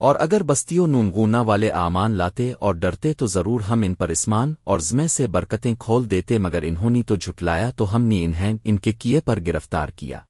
اور اگر بستیوں نونگونا والے آمان لاتے اور ڈرتے تو ضرور ہم ان پر اسمان اور زمے سے برکتیں کھول دیتے مگر انہوں نے تو جھٹلایا تو ہم نے انہیں ان کے کیے پر گرفتار کیا۔